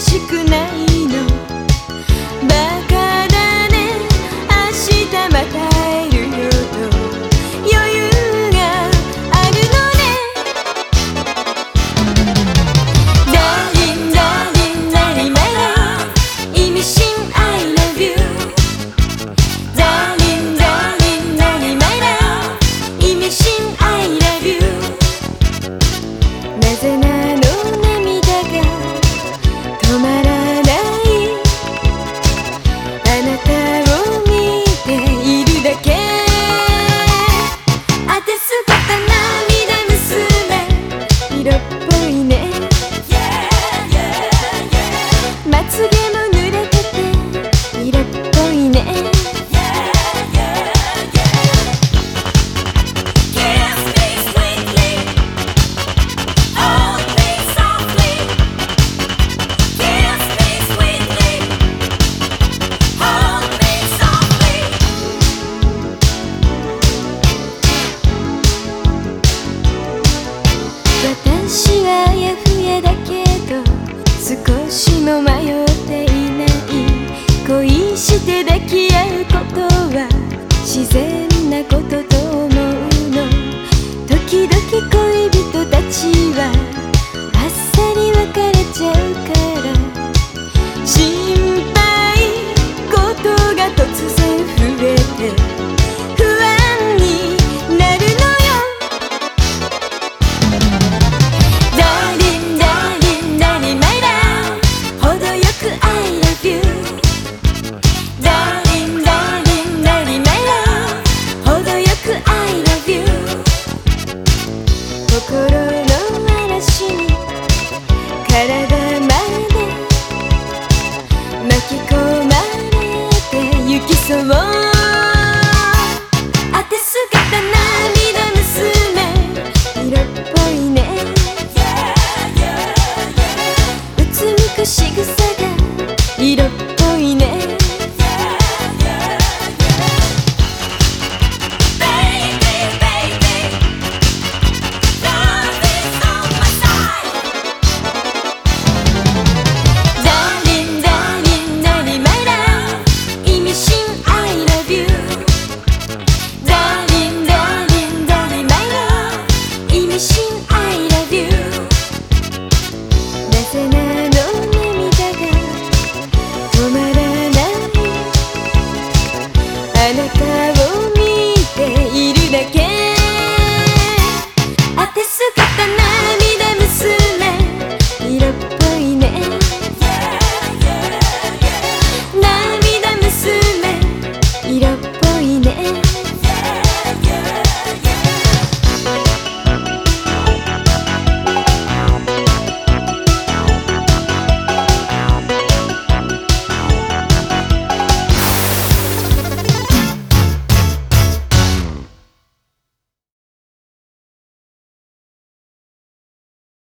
しくないの。バカだね。明日またっぽいね。私はやふやだけど少し迷っていない恋して抱き合うことは自然なことと思うの。時々恋人たち cause she could say